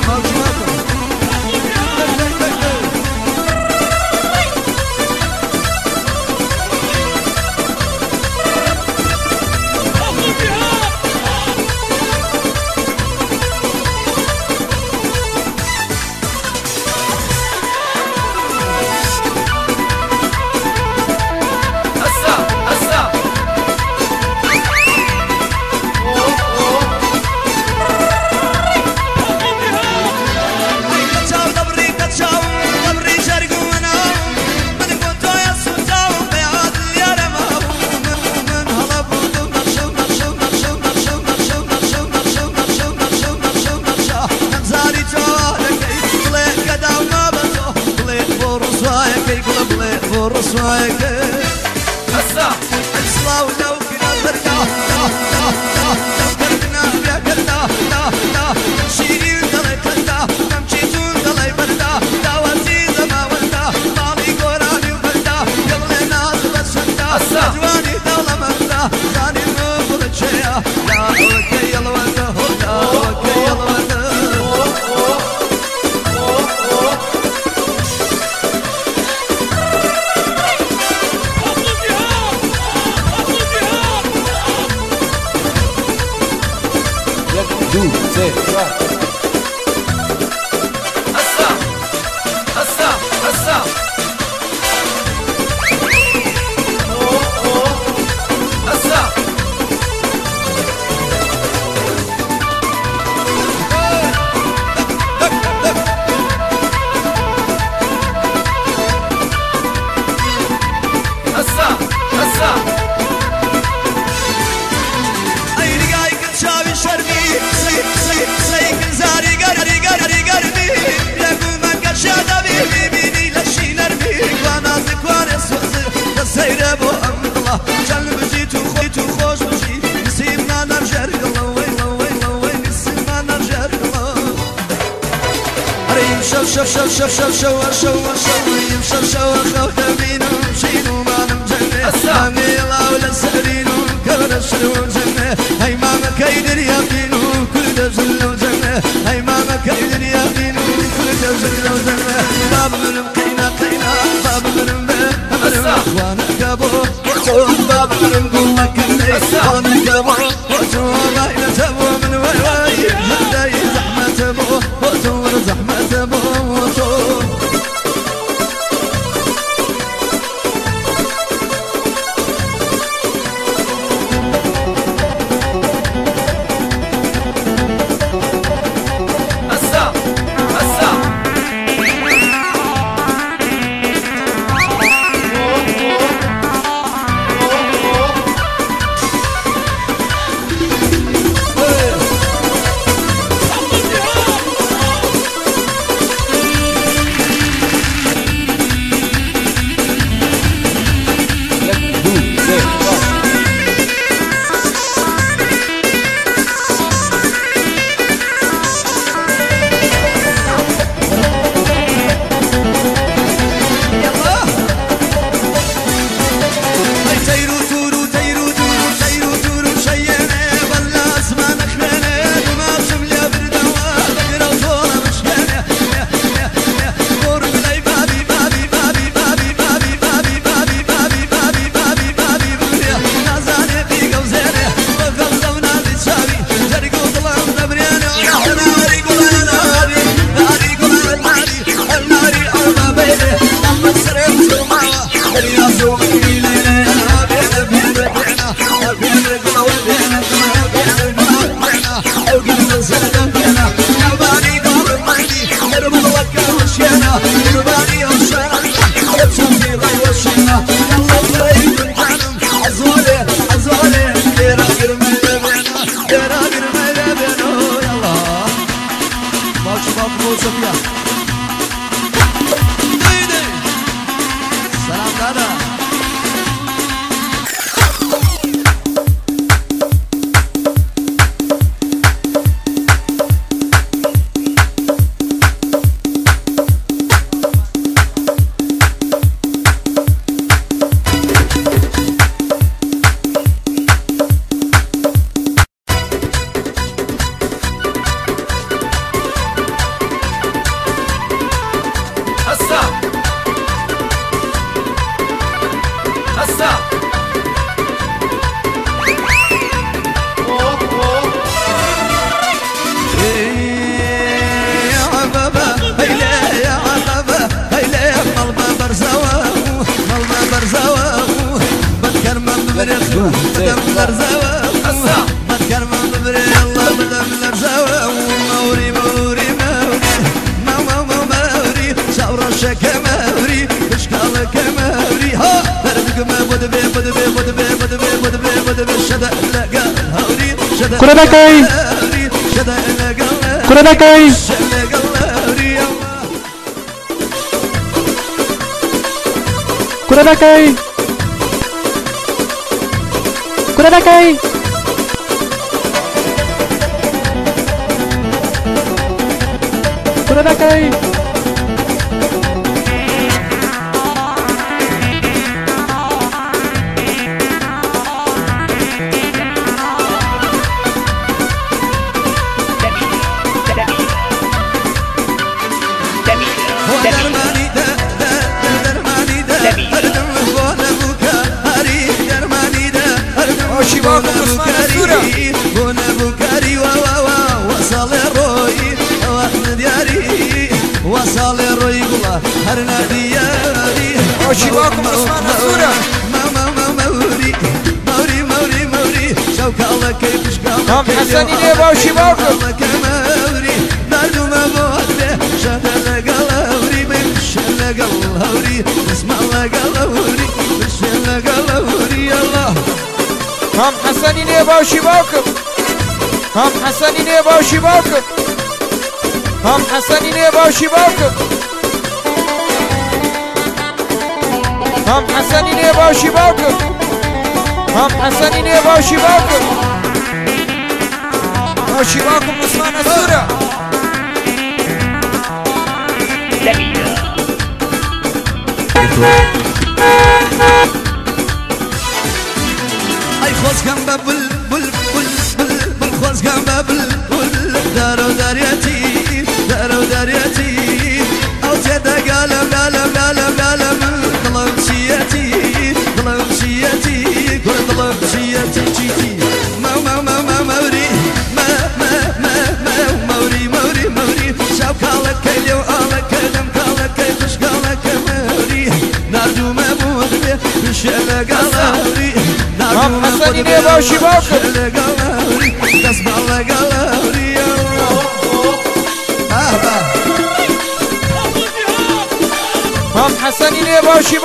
kalkma. غير بو أم الله جل بزيت وخيت وخوش بشي نسيبنا نرجر الله وين وين وين نسيبنا نرجر الله ريم شو شو شو شو شو شو شو شو ريم شو شو خو تبينو شينو ما نمجنة أسامي الله ولا سرينو كبر الشلو جنة هاي ما مكيدر يبينو كل دزلو جنة هاي ما مكيدر يبينو كل دزلو جنة ما بغلم كي ثم بنقول لك اللي صار قرار كردكاي كردكاي كردكاي これだけこれだけ هر ندیاری عاشقاکم عثمان رسوله ماما ماما موری موری موری موری شوک الله کیفش کام تام حسنی نه باشی باکم موری مردم بوده شده لگل هوری بشه لگل هوری اسم لگل هوری بشه لگل هوری الله. تام حسنی نه باشی باکم تام حسنی نه باشی باکم تام حسنی نه باشی باکم هم حسنی نه باشی باکم هم حسنی نه باشی باکم باشی باکم عثمان الزورة اي خوز كم ببل بل بل بل بل خوز كم ببل بل دارو هم حسنی نه باشی باکم دست بالا قالوري هم حسنی نه باشی